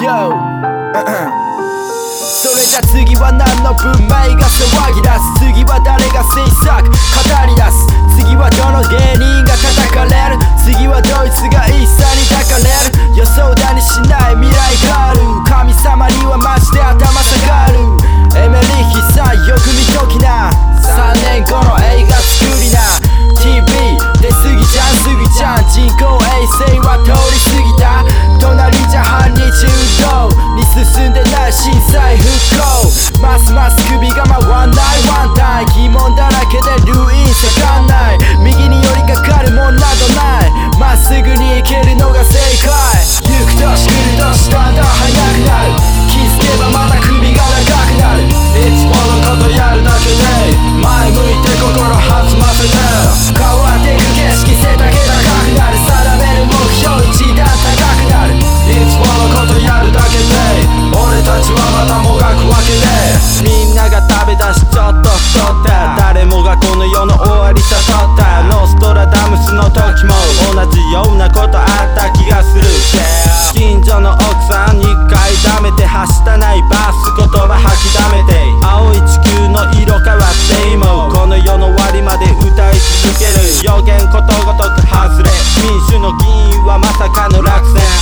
Yo! それじゃ次は何の分前が騒ぎ出す？次は誰が制作語り出す。次はどの芸人が叩かれる？次はどういうがまあワンナイワンタイ疑問だらけで留飲せかんない。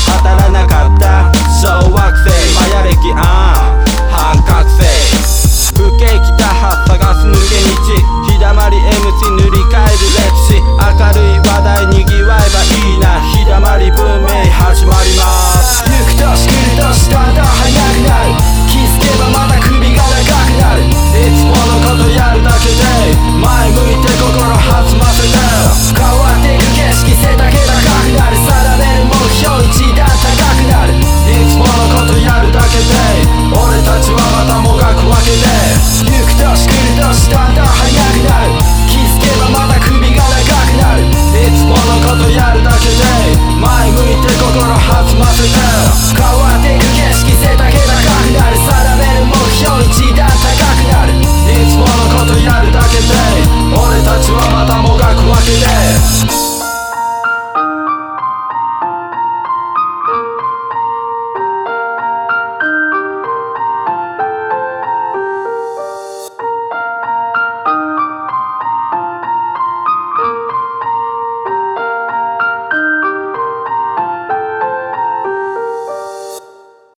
hasta la